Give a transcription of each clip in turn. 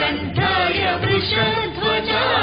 न्धार वृषध्वजा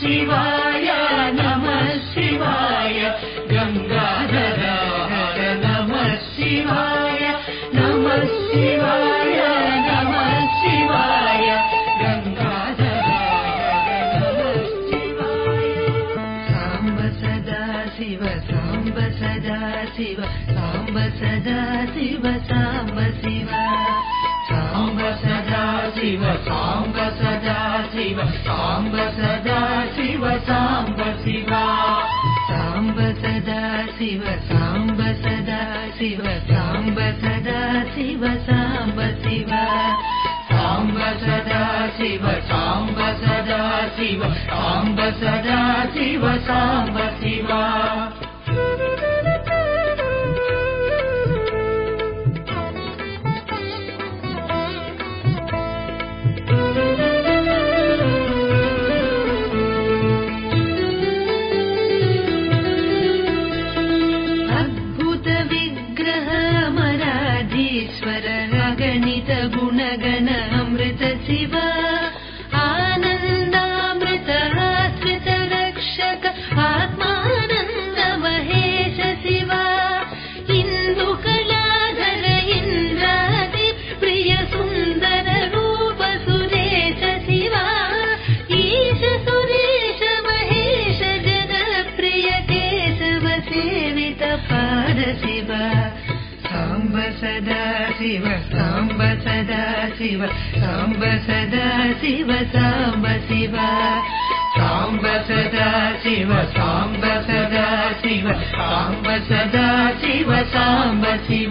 शिवा शिव साम्ब सदा शिव साम्ब शिवा। साम्ब सदा शिव साम्ब सदा शिव साम्ब सदा शिव साम्ब शिवा। साम्ब सदा शिव साम्ब सदा शिव साम्ब सदा शिव साम्ब शिवा। शिव साम्ब सदा शिव साम्ब शिव साम्ब सदा शिव साम्ब सदा शिव साम्ब सदा शिव साम्ब शिव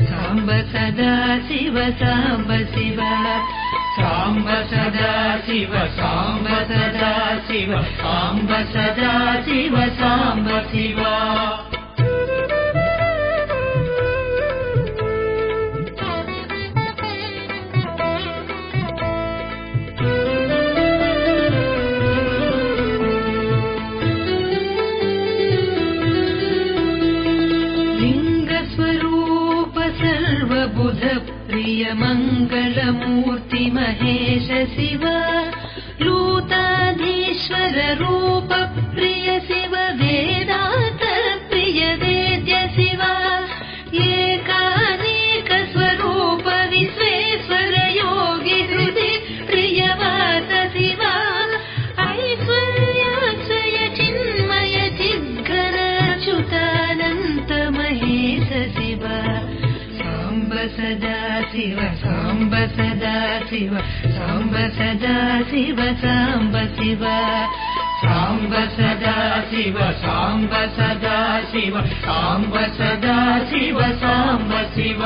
साम्ब सदा शिव साम्ब शिव। साम्ब सदा शिव साम्ब सदा शिव साम्ब सदा शिव साम्ब शिव मङ्गलमूर्ति महेश शिव लूताधीश्वर रूप सदा शिव साम्ब सदा शिव साम्ब सदा शिव साम्ब शिव साम्ब सदा शिव साम्ब सदा शिव साम्ब सदा शिव साम्ब शिव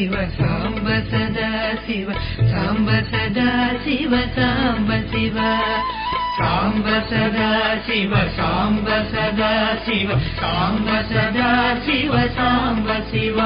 शिव साम्ब सदा शिव साम्ब सदा शिव साम्ब शिव साम्ब सदा शिव साम्ब सदा शिव साम्ब सदा शिव साम्ब शिव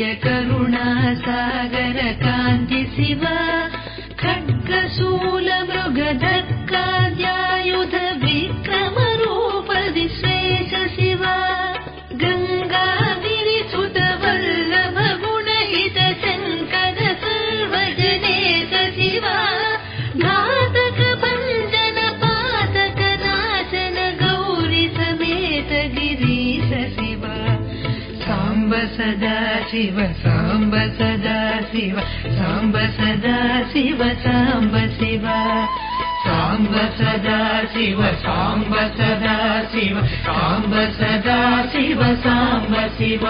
करुणा सागर कान्ति शिव शिव साम्ब सदा शिव साम्ब सदा शिव साम्ब शिव। साम्ब सदा शिव साम्ब सदा शिव साम्ब सदा शिव साम्ब शिव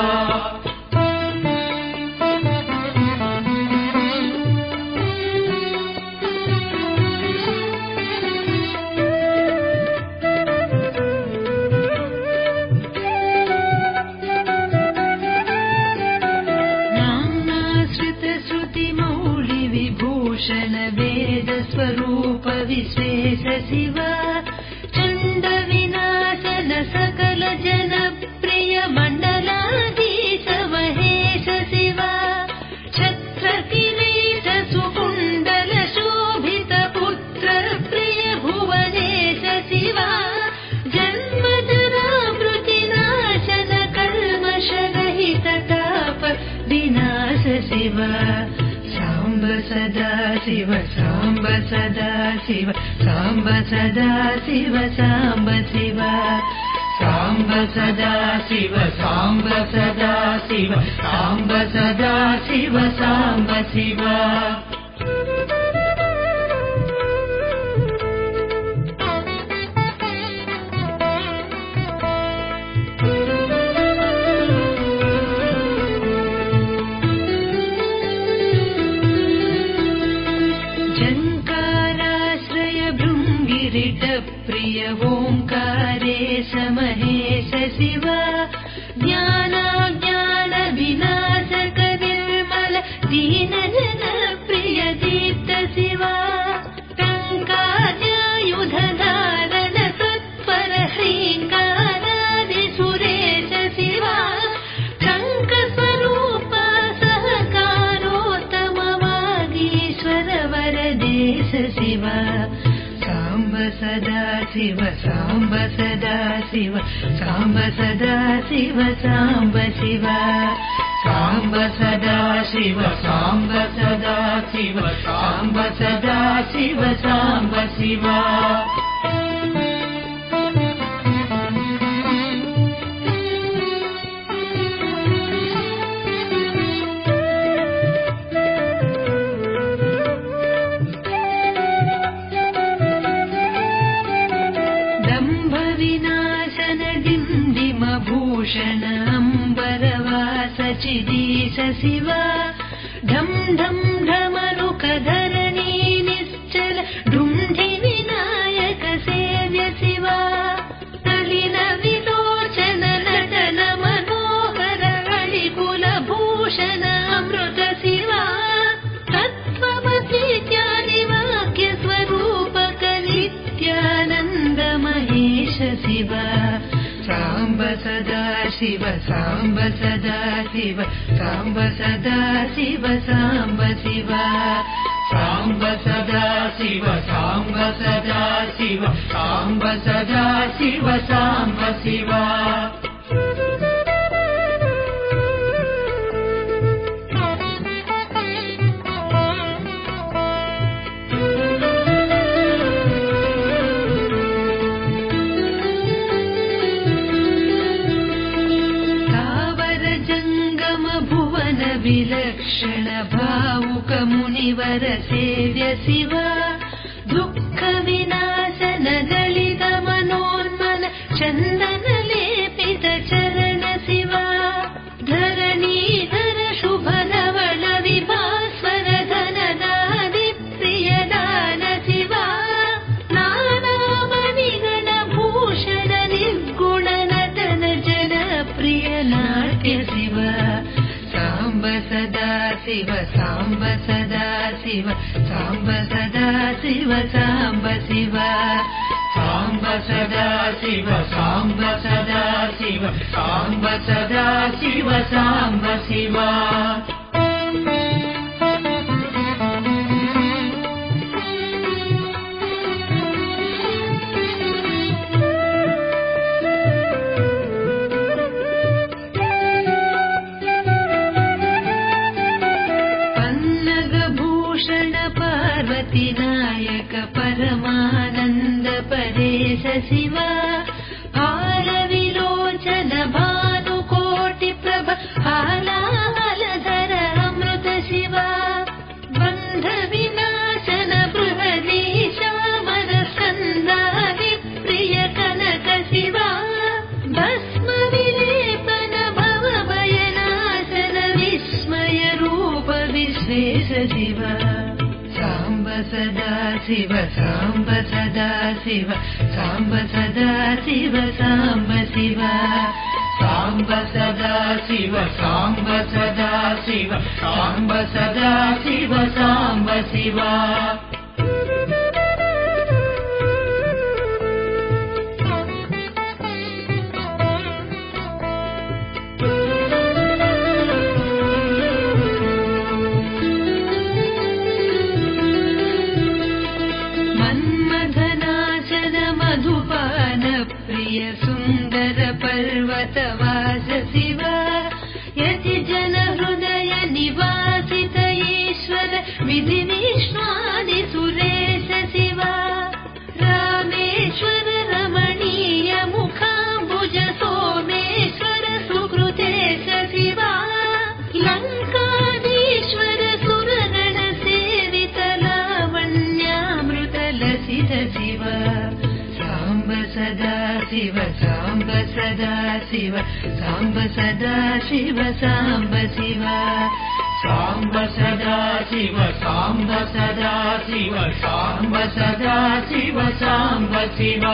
विश्वेश शिव प्रिय ओङ्कारे समहेश शिव ज्ञानाज्ञान शिव साम्ब सदा शिव साम्ब शिव। साम्ब सदा शिव साम्ब सदा शिव साम्ब सदा शिव साम्ब शिव शिव। ढम् ढम् ढमरुक शिव साम्ब सदा शिव साम्ब सदा शिव साम्ब शिव। साम्ब सदा शिव साम्ब सदा शिव साम्ब सदा शिव साम्ब शिव सेव्य शिव दुःख विनाशन दलित मनोन्मन चन्दन लेपित चरण शिव धरणीधर शुभ धवल विभास्वर धन दादि प्रिय दान शिव नानामणिगण भूषण निर्गुण नटन जन प्रिय नाट्य शिव साम्ब सदा शिव साम्ब सदा शिव साम्ब सदा शिव साम्ब शिव। साम्ब सदा शिव साम्ब सदा शिव साम्ब सदा शिव साम्ब शिव शिव साम्ब सदा शिव साम्ब सदा शिव साम्ब शिव साम्ब सदा शिव साम्ब सदा शिव साम्ब सदा शिव साम्ब शिव शिव साम्ब सदा शिव साम्ब शिव। साम्ब सदा शिव साम्ब सदा शिव साम्ब सदा शिव साम्ब शिव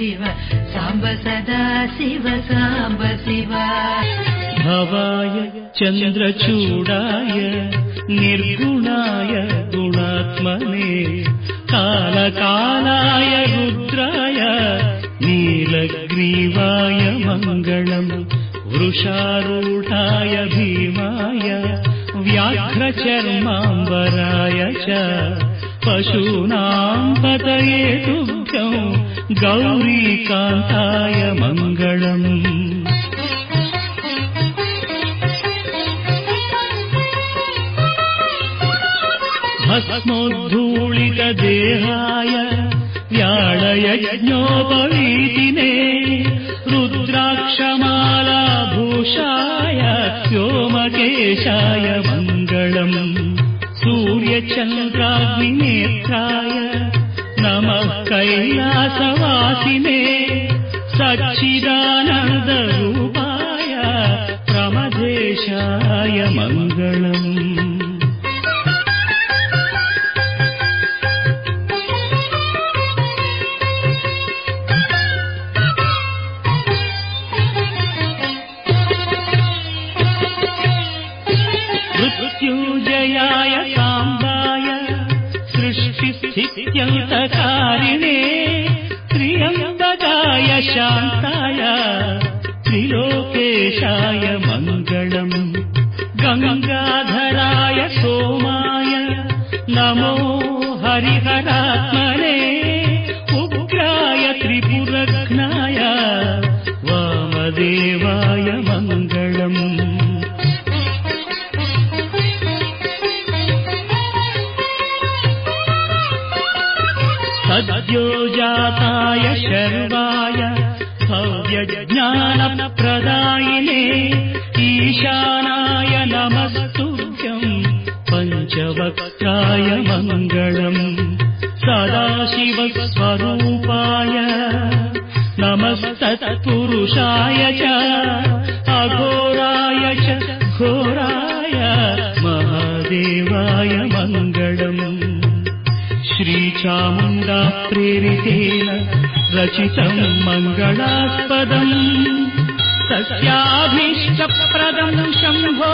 शिव साम्ब सदा शिव साम्ब शिव। भवाय चन्द्रचूडाय निर्गुणाय गुणात्मने कालकालाय रुद्राय नीलग्रीवाय मङ्गलम् वृषारूढाय भीमाय व्याघ्रचर्माम्बराय च पशूनाम् पतये तुभ्यम् गौरीकान्ताय मङ्गलम्। भस्मोद्धूलितदेहाय व्याळयज्ञोपवीतिने रुद्राक्षमालाभूषाय व्योमकेशाय मङ्गलम्। सूर्यचन्द्राग्निनेत्राय नमः कैलासवासिने सच्चिदानन्दरूपाय प्रमदेशाय मङ्गलम् सद्यो जाताय शर्वाय भव्यज्ञानप्रदायिने ईशानाय नमस्तुभ्यम् पञ्चवक्त्राय मङ्गलम् सदाशिवस्वरूपाय नमस्तत्पुरुषाय च अघोराय च घोराय महादेवाय मङ्गलम् श्रीचामुण्डा प्रेरितेन रचितम् मङ्गलास्पदम् तस्याभीष्टप्रदम् शम्भो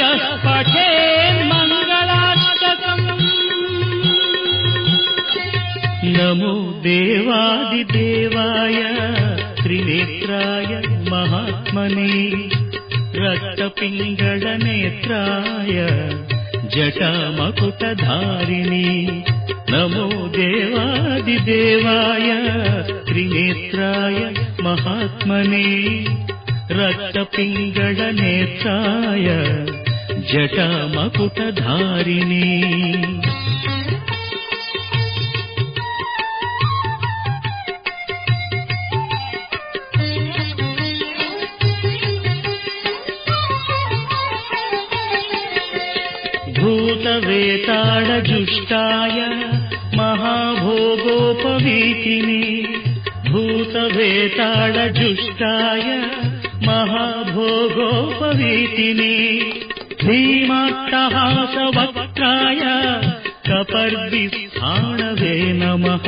यः पठेन्मङ्गलाष्टकम् नमो देवादिदेवाय त्रिनेत्राय महात्मने रक्तपिङ्गळनेत्राय जटामकुटधारिणे। नमो देवादिदेवाय त्रिनेत्राय महात्मने। रक्तपिङ्गळनेत्राय जटामकुटधारिणे भूतवेताडजुष्टाय महाभोगोपवीतिने भूतवेताडजुष्टाय महाभोगोपवीतिने भीमाट्टहासवक्त्राय कपर्दिस्थाणवे नमः।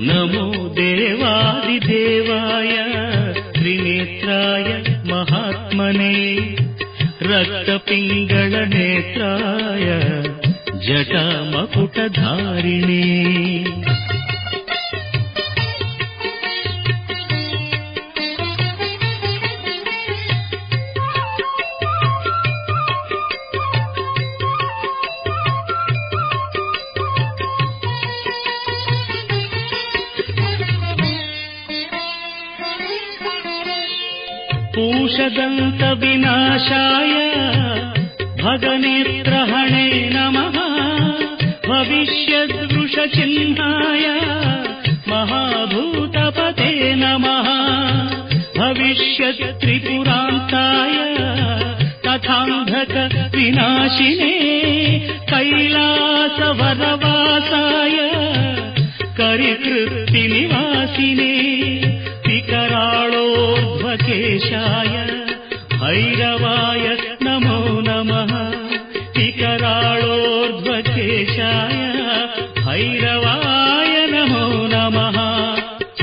नमो देवादिदेवाय त्रिनेत्राय महात्मने रक्तपिङ्गळनेत्राय जटामकुटधारिणे पूषदन्तविनाशाय भगनेत्रहणे नमः। भविष्यद्वृषचिह्नाय महाभूतपते नमः। भविष्यत्त्रिपुरान्ताय तथान्धक विनाशिने कैलासवरवासाय करिकृत्तिनिवासिने विकराळोर्ध्वकेशाय भैरवाय नमो नमः। विकराळोर्ध्वकेशाय भैरवाय नमो नमः।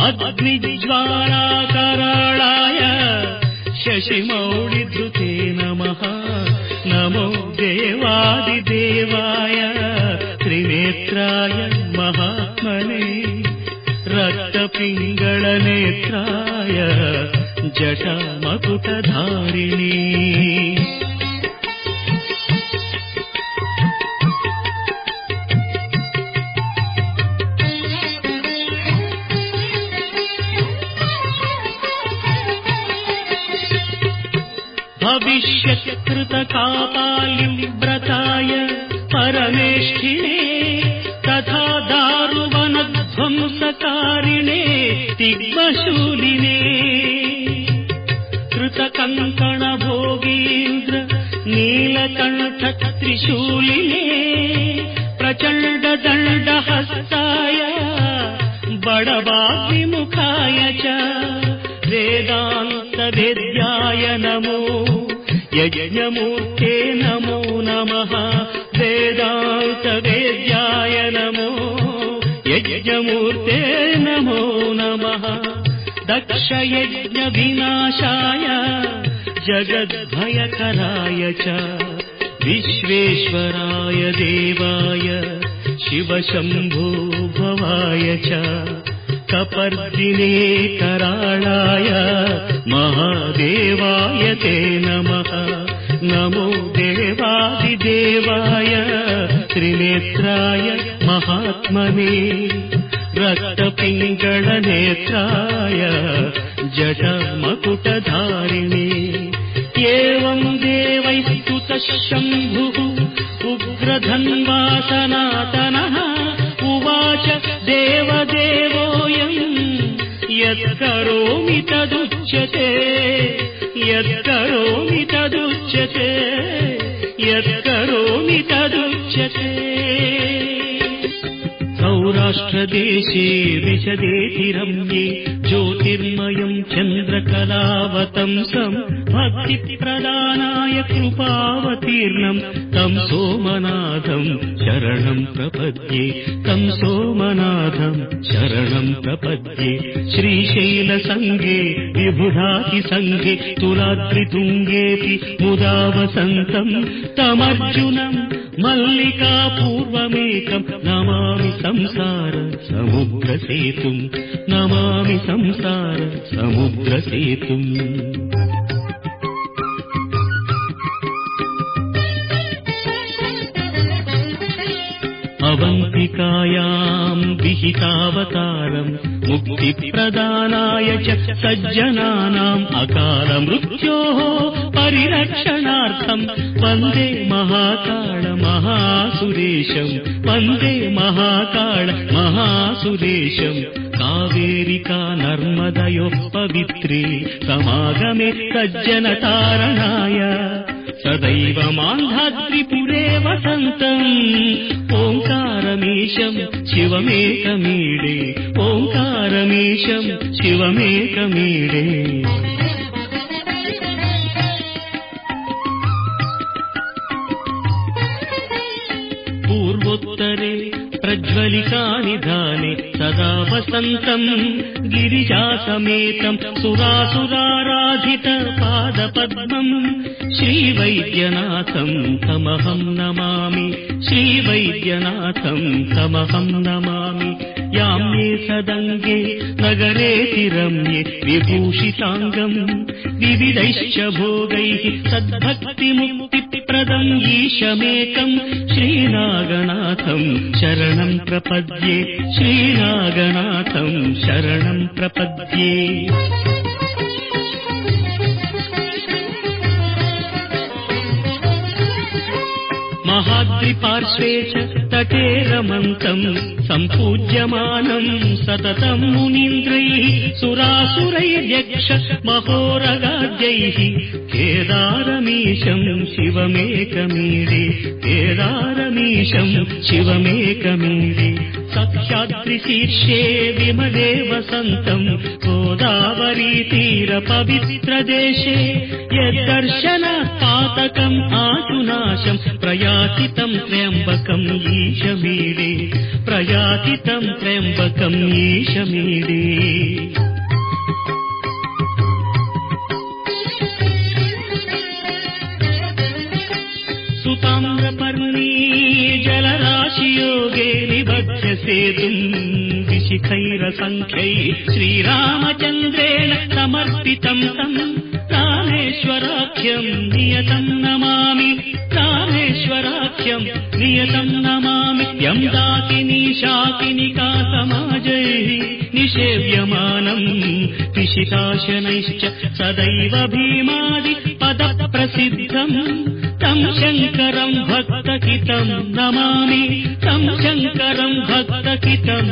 अग्निज्वालाकराळाय। शशिमौळिधृते नमः। नमो देवादिदेवाय। त्रिनेत्राय महात्मने। रक्तपिङ्गळनेत्राय जटामकुटधारिणी। भविष्यत्कृतकापालिव्रताय परमेष्ठिने तथा दारुवनध्वंसकारिणे तिग्मशूलिने नीलकण्ठत्रिशूलिने प्रचण्डदण्डहस्ताय बडवाग्निमुखाय च वेदान्तवेद्याय नमो यज्ञमूर्ते नमो नमः वेदान्तवेद्याय नमो यज्ञमूर्ते नमो नमः दक्षयज्ञविनाशाय जगद्भयकराय च विश्वेश्वराय देवाय शिवशम्भो भवाय च कपर्दिने कराळाय महादेवाय ते नमः। नमो देवादिदेवाय त्रिनेत्राय महात्मने रक्तपिङ्गळनेत्राय जटमकुटधारिणे एवम् देवैस्तुतः शम्भुः उग्रधन्वा सनातनः उवाच देवदेवोऽयम् यत्करोमि तदुच्यते यत्करोमि तदुच्यते यत्करोमि तदुच्यते। सौराष्ट्रदेशे विशदेति रम्ये ज्योतिर्मयम् चन्द्रकलावतंसम् भक्तिप्रदानाय कृपावतीर्णम् तम् सोमनाथम् शरणम् प्रपद्ये तम् सोमनाथम् शरणम् प्रपद्ये श्रीशैलसङ्गे विबुधातिसङ्गे तुलाद्रितुङ्गेऽपि मुदा वसन्तम् तमर्जुनम् मल्लिकापूर्वमेकम् नमामि संसार समुद्रसेतुम् नमामि संसार समुद्रसेतुम् अवन्तिकायाम् विहितावतारम् मुक्तिप्रदानाय च सज्जनानाम् अकालमृत्योः परिरक्षणार्थम् वन्दे महाकाळ महासुरेशम् वन्दे महाकाळ महासुरेशम् कावेरिका नर्मदयोः पवित्रे समागमे सज्जनतारणाय सदैव मान्धाद्रिपुरे वसन्तम् ఓంకారమీశం శివమేకమీడే ఓంకారమీశం శివమేకమీడే పూర్వోత్తరే ప్రజ్వలికానిధానే సదా వసంతం గిరిజా సమేతం సురాసురారాధిత పాద పద్మం श्रीवैद्यनाथम् तमहम् नमामि। श्रीवैद्यनाथम् तमहम् नमामि। याम्ये सदङ्गे नगरे तिरम्ये विभूषिताङ्गम् विविधैश्च भोगैः सद्भक्तिमुक्तिप्रदम् ईशमेकम् श्रीनागनाथम् शरणम् प्रपद्ये। श्रीनागनाथम् शरणम् प्रपद्ये महाद्रिपार्श्वे च तटे रमन्तम् सम्पूज्यमानम् सततम् मुनीन्द्रैः सुरासुरैर्यक्ष महोरगाद्यैः केदारमीशम् शिवमेकमीडे केदारमीशम् शिवमेकमीडे सख्याद्रिशीर्षे विमले वसन्तम् गोदावरीतीरपवित्रदेशे यद्दर्शनात् पातकम् आशुनाशम् प्रयातितम् त्र्यम्बकम् ईशमीडे प्रयातितम् त्र्यम्बकम् ईशमीडे सुताम्रपर्णी जलराशियोगे निबध्य सेतुम् विशिखैरसङ्ख्यै श्रीरामचन्द्रेण समर्पितम् तम् रामेश्वराख्यम् नियतम् नमामि रामेश्वराख्यम् नियतम् नमामि। यम् दाकिनी शाकिनिका समाजैः निषेव्यमानम् पिशिताशनैश्च सदैव भीमादि पदप्रसिद्धम् तम् शङ्करम् भक्तहितम् नमामि तम् शङ्करम् भक्तहितम्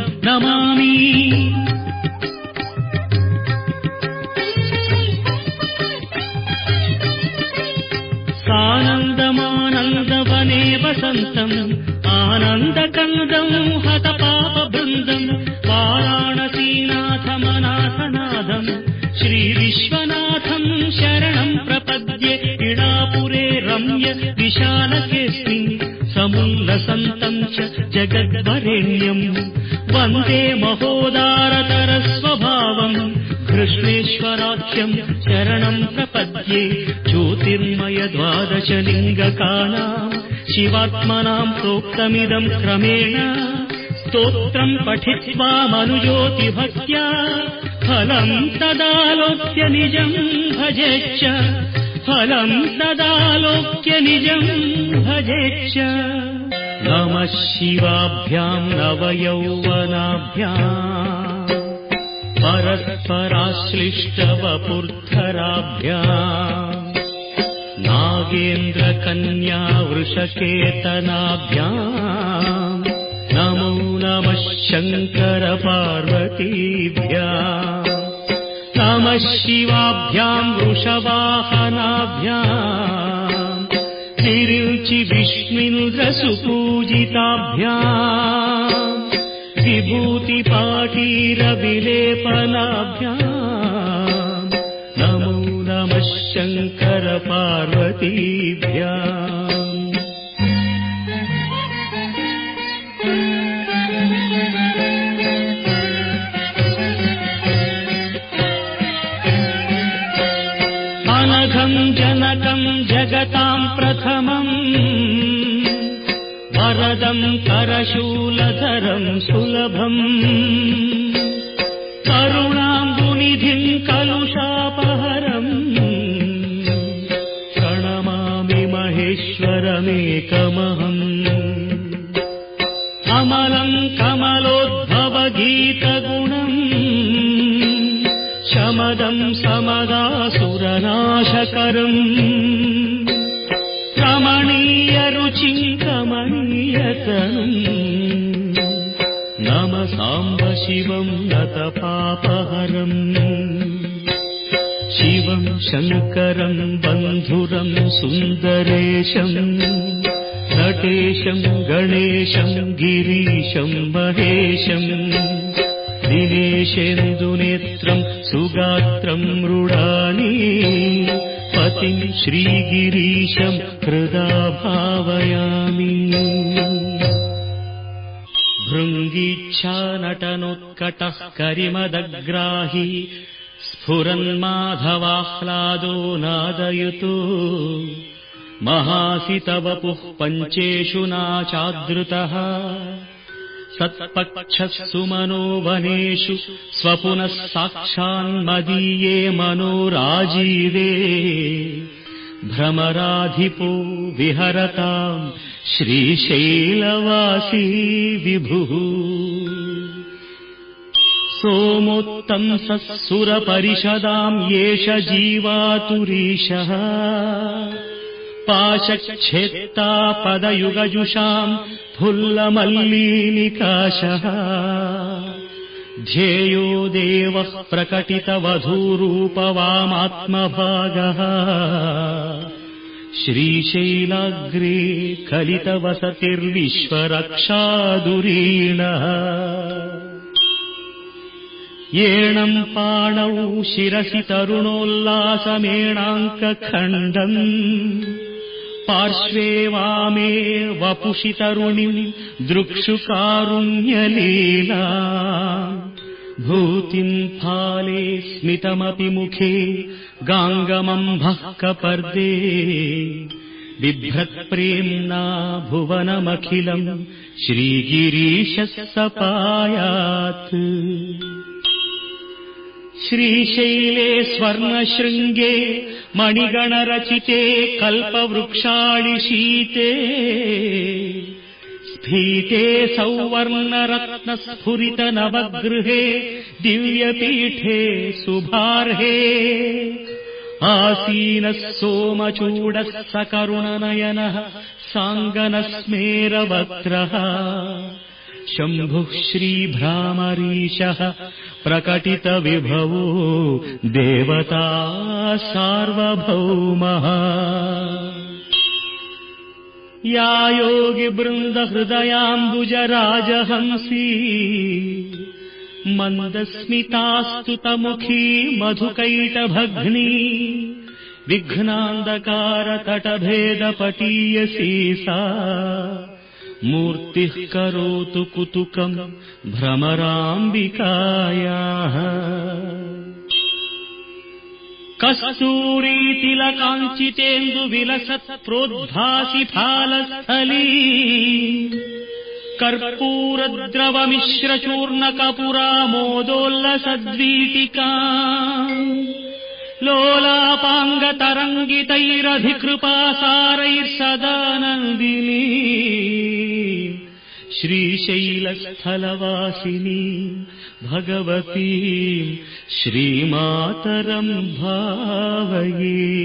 वसन्तम् आनन्दकन्दम् हतपापबृन्दम् वाराणसीनाथमनाथनाथम् श्रीविश्वनाथम् शरणम् प्रपद्ये इडापुरे रम्य विशालकेऽस्मिन् समुल्लसन्तम् च जगद्वरेण्यम् वन्दे महोदारतरस्वभावम् कृष्णेश्वराख्यम् शरणम् प्रपद्ये ज्योतिर्मय द्वादश लिङ्गकानाम् शिवात्मनाम् प्रोक्तमिदम् क्रमेण स्तोत्रम् पठित्वा मनुज्योतिभक्त्या फलम् तदालोक्य निजम् भजेच्च। फलम् तदालोक्य निजम् भजेच्च। नमः शिवाभ्याम् नवयौवनाभ्याम्। परस्पराश्लिष्टवपुर्धराभ्याम् नागेन्द्रकन्या वृषकेतनाभ्याम् नमो नमः शङ्कर पार्वतीभ्या नमः शिवाभ्याम् वृषवाहनाभ्याम् तिरुचि विष्णुन्द्रसुपूजिताभ्याम् विभूतिपाटीरविलेपनाभ्याम् नमो नमः शङ्कर पार्वतीभ्याम् अनघम् जनकम् जगताम् प्रथमम्। वरदम् करशूलधरम् सुलभम्। करुणाम्बुनिधिम् शमदम् समदासुरनाशकरम्। रमणीयरुचिम् कमनीयतनुम् नम साम्ब शिवम् नतपापहरम् शिवम् शङ्करम् बन्धुरम् सुन्दरेशम् नटेशम् गणेशम् गिरीशम् महेशम् दिनेशेन्दुनेत्रम् सुगात्रम् मृडानि पतिम् श्रीगिरीशम् हृदा भावयामि भृङ्गीच्छा नटनोत्कटः करिमदग्राहि स्फुरन्माधवाह्लादो नादयतु। महासितवपुः पञ्चेषु नाचादृतः सत्पक्षः सुमनो वनेषु स्वपुनः साक्षान्मदीये मनोराजीवे। भ्रमराधिपो विहरताम् श्रीशैलवासी विभुः। सोमोत्तंसः सुरपरिषदाम् एष जीवातुरीशः पाशच्छेत्ता पदयुगजुषाम् फुल्लमल्लीनिकाशः ध्येयो देवः प्रकटितवधूरूपवामात्मभागः। श्रीशैलाग्रे कलितवसतिर्विश्वरक्षादुरीणः येणम् पाणौ शिरसि तरुणोल्लासमेणाङ्कखण्डम् पार्श्वे वामे वपुषि तरुणिम् दृक्षुकारुण्यलीला। भूतिम् फाले स्मितमपि मुखे गाङ्गमम्भः कपर्दे बिभ्रत्प्रेम्णा भुवनमखिलम् श्रीगिरीशः सपायात् श्रीशैले स्वर्णशृङ्गे मणिगणरचिते कल्पवृक्षाणि शीते स्फीते सौवर्णरत्नस्फुरितनवगृहे दिव्यपीठे शुभार्हे। आसीनः सोमचूडः सकरुणनयनः साङ्गनस्मेरवक्त्रः शम्भुः श्रीभ्रामरीशः प्रकटितविभवो देवता सार्वभौमः। या योगिवृन्दहृदयाम्बुजराजहंसी मन्दस्मितास्तुतमुखी मधुकैटभग्नी विघ्नान्धकारतटभेदपटीयसी सा मूर्तिः करोतु कुतुकम् भ्रमराम्बिकायाः। कस्तूरीतिलकाञ्चितेन्दुविलसत् प्रोद्भासि फालस्थली कर्पूरद्रवमिश्रचूर्णकपुरामोदोल्लसद्वीटिका लोलापाङ्गतरङ्गितैरधिकृपासारैर्सदानन्दिनी। श्रीशैलस्थलवासिनी भगवती श्रीमातरम् भावये।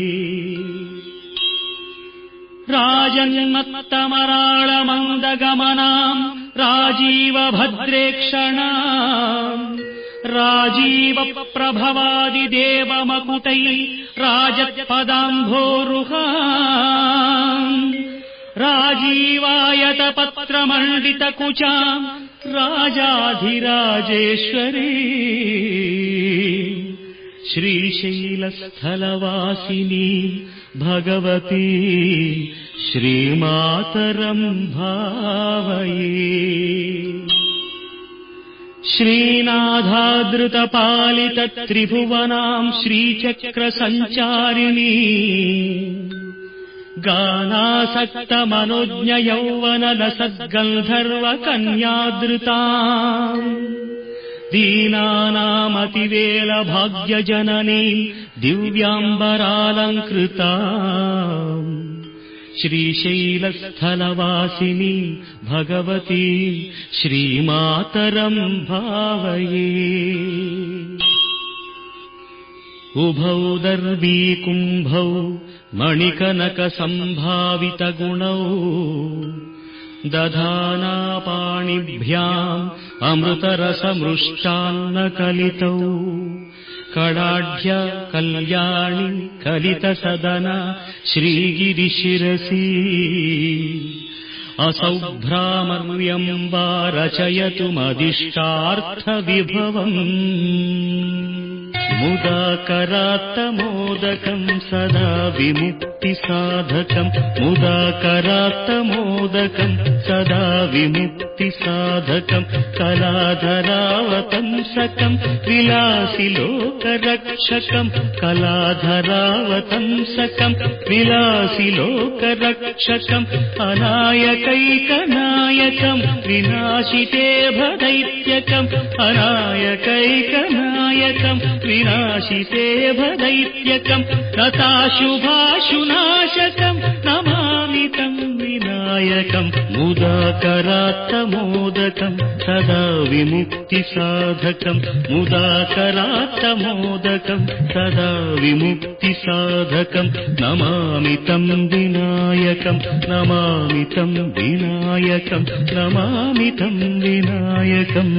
राजन्मत्तमराळमन्दगमनाम् राजीवभद्रेक्षणा राजीव प्रभवादिदेवमकुटै राजत्पदाम्भोरुहा राजीवायतपत्रमण्डितकुचा राजाधिराजेश्वरी। श्रीशैलस्थलवासिनी भगवती श्रीमातरम् भावये श्रीनाथादृतपालितत्रिभुवनाम् श्रीचक्रसञ्चारिणी। गानासक्तमनुज्ञयौवनलसद्गन्धर्वकन्यादृता दीनानामतिवेलभाग्यजननी दिव्याम्बरालङ्कृता श्रीशैलस्थलवासिनी भगवती श्रीमातरम् भावये। उभौ दर्वीकुम्भौ मणिकनकसम्भावितगुणौ दधानापाणिभ्याम् अमृतरसमृष्टान्नकलितौ कडाढ्य कल्याणि कलितसदना श्रीगिरिशिरसि। असौ भ्रामर्यम् वा रचयतु मदिष्टार्थविभवम् मुदाकरात्तमोदकम् सदा विमुक्तिसाधकम् मुदाकरात्तमोदकम् सदा विमुक्तिसाधकम् कलाधरावतंसकम् विलासि लोकरक्षकम् कलाधरावतंसकम् विलासि लोकरक्षकम् अनायकैकनायकम् विनाशिते भदैत्यकम् अनायकैकनायकम् विनाशिते भदैत्यकम् तथाशुभाशुनाशकम् नमामि तम् विनायकम् मुदाकरात्तमोदकम् सदा विमुक्तिसाधकम् मुदाकरात्तमोदकम् सदा विमुक्तिसाधकम् नमामि तम् विनायकम् नमामि तम् विनायकम् नमामि तम् विनायकम्